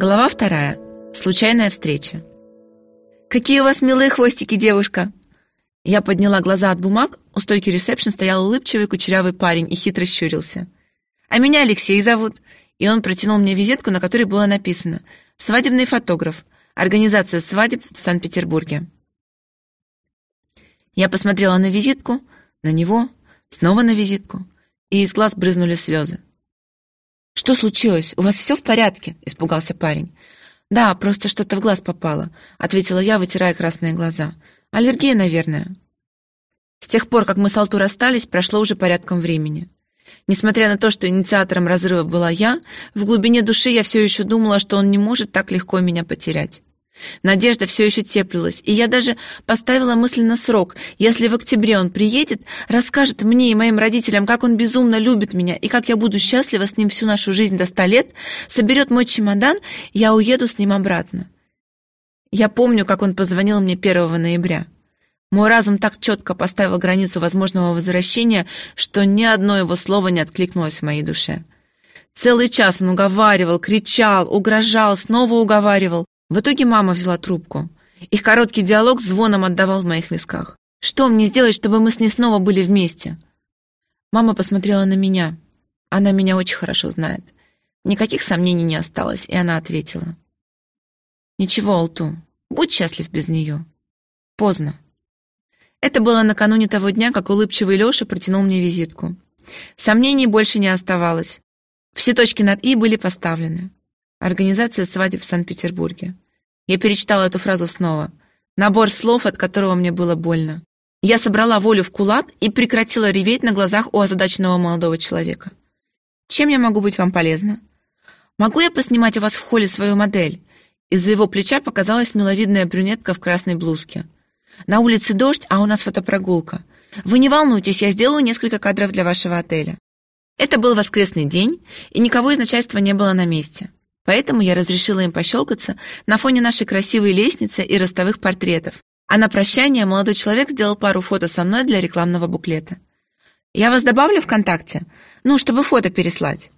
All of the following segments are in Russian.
Глава вторая. Случайная встреча. «Какие у вас милые хвостики, девушка!» Я подняла глаза от бумаг, у стойки ресепшн стоял улыбчивый кучерявый парень и хитро щурился. «А меня Алексей зовут!» И он протянул мне визитку, на которой было написано «Свадебный фотограф. Организация свадеб в Санкт-Петербурге». Я посмотрела на визитку, на него, снова на визитку, и из глаз брызнули слезы. «Что случилось? У вас все в порядке?» — испугался парень. «Да, просто что-то в глаз попало», — ответила я, вытирая красные глаза. «Аллергия, наверное». С тех пор, как мы с Алту расстались, прошло уже порядком времени. Несмотря на то, что инициатором разрыва была я, в глубине души я все еще думала, что он не может так легко меня потерять. Надежда все еще теплилась, и я даже поставила мысленно срок. Если в октябре он приедет, расскажет мне и моим родителям, как он безумно любит меня и как я буду счастлива с ним всю нашу жизнь до ста лет, соберет мой чемодан, я уеду с ним обратно. Я помню, как он позвонил мне 1 ноября. Мой разум так четко поставил границу возможного возвращения, что ни одно его слово не откликнулось в моей душе. Целый час он уговаривал, кричал, угрожал, снова уговаривал. В итоге мама взяла трубку. Их короткий диалог звоном отдавал в моих висках. «Что мне сделать, чтобы мы с ней снова были вместе?» Мама посмотрела на меня. Она меня очень хорошо знает. Никаких сомнений не осталось, и она ответила. «Ничего, Алту, будь счастлив без нее. Поздно». Это было накануне того дня, как улыбчивый Леша протянул мне визитку. Сомнений больше не оставалось. Все точки над «и» были поставлены. Организация свадеб в Санкт-Петербурге. Я перечитала эту фразу снова. Набор слов, от которого мне было больно. Я собрала волю в кулак и прекратила реветь на глазах у озадаченного молодого человека. «Чем я могу быть вам полезна?» «Могу я поснимать у вас в холле свою модель?» Из-за его плеча показалась миловидная брюнетка в красной блузке. «На улице дождь, а у нас фотопрогулка. Вы не волнуйтесь, я сделаю несколько кадров для вашего отеля». Это был воскресный день, и никого из начальства не было на месте. Поэтому я разрешила им пощелкаться на фоне нашей красивой лестницы и ростовых портретов. А на прощание молодой человек сделал пару фото со мной для рекламного буклета. «Я вас добавлю ВКонтакте? Ну, чтобы фото переслать».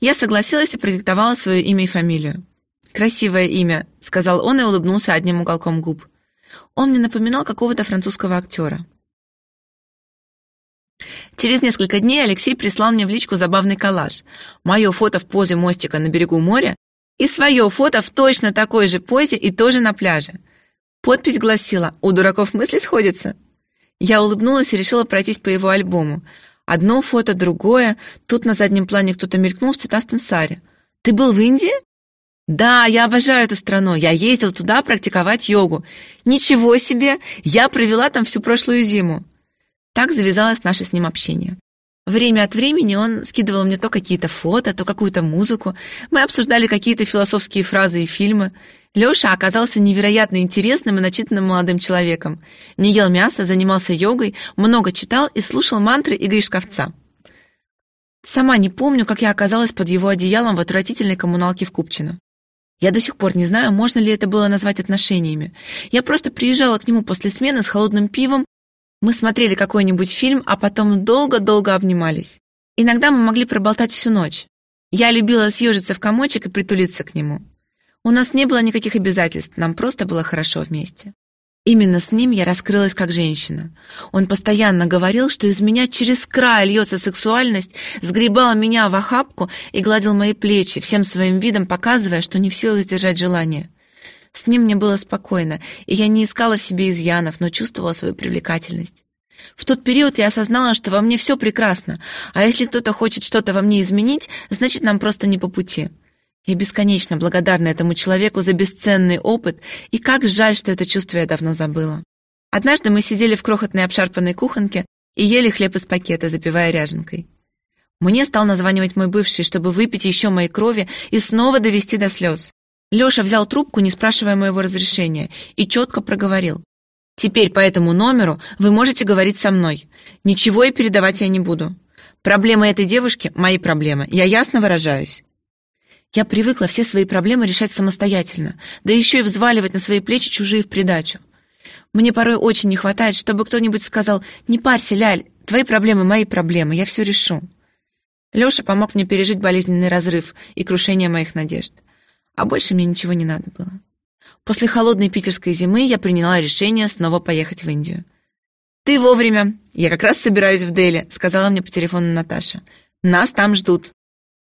Я согласилась и продиктовала свое имя и фамилию. «Красивое имя», — сказал он и улыбнулся одним уголком губ. Он мне напоминал какого-то французского актера. Через несколько дней Алексей прислал мне в личку забавный коллаж. Мое фото в позе мостика на берегу моря и свое фото в точно такой же позе и тоже на пляже. Подпись гласила «У дураков мысли сходятся». Я улыбнулась и решила пройтись по его альбому. Одно фото, другое. Тут на заднем плане кто-то мелькнул в цветастом саре. «Ты был в Индии?» «Да, я обожаю эту страну. Я ездил туда практиковать йогу. Ничего себе! Я провела там всю прошлую зиму». Так завязалось наше с ним общение. Время от времени он скидывал мне то какие-то фото, то какую-то музыку. Мы обсуждали какие-то философские фразы и фильмы. Лёша оказался невероятно интересным и начитанным молодым человеком. Не ел мясо, занимался йогой, много читал и слушал мантры Игоря Шковца. Сама не помню, как я оказалась под его одеялом в отвратительной коммуналке в Купчино. Я до сих пор не знаю, можно ли это было назвать отношениями. Я просто приезжала к нему после смены с холодным пивом мы смотрели какой-нибудь фильм, а потом долго-долго обнимались. Иногда мы могли проболтать всю ночь. Я любила съежиться в комочек и притулиться к нему. У нас не было никаких обязательств, нам просто было хорошо вместе. Именно с ним я раскрылась как женщина. Он постоянно говорил, что из меня через край льется сексуальность, сгребал меня в охапку и гладил мои плечи, всем своим видом показывая, что не в силах сдержать желание. С ним мне было спокойно, и я не искала в себе изъянов, но чувствовала свою привлекательность. В тот период я осознала, что во мне все прекрасно, а если кто-то хочет что-то во мне изменить, значит, нам просто не по пути. Я бесконечно благодарна этому человеку за бесценный опыт, и как жаль, что это чувство я давно забыла. Однажды мы сидели в крохотной обшарпанной кухонке и ели хлеб из пакета, запивая ряженкой. Мне стал названивать мой бывший, чтобы выпить еще моей крови и снова довести до слез. Леша взял трубку, не спрашивая моего разрешения, и четко проговорил. «Теперь по этому номеру вы можете говорить со мной. Ничего я передавать я не буду. Проблемы этой девушки — мои проблемы. Я ясно выражаюсь». Я привыкла все свои проблемы решать самостоятельно, да еще и взваливать на свои плечи чужие в придачу. Мне порой очень не хватает, чтобы кто-нибудь сказал «Не парься, Ляль, твои проблемы — мои проблемы, я все решу». Леша помог мне пережить болезненный разрыв и крушение моих надежд. А больше мне ничего не надо было. После холодной питерской зимы я приняла решение снова поехать в Индию. «Ты вовремя. Я как раз собираюсь в Дели», — сказала мне по телефону Наташа. «Нас там ждут».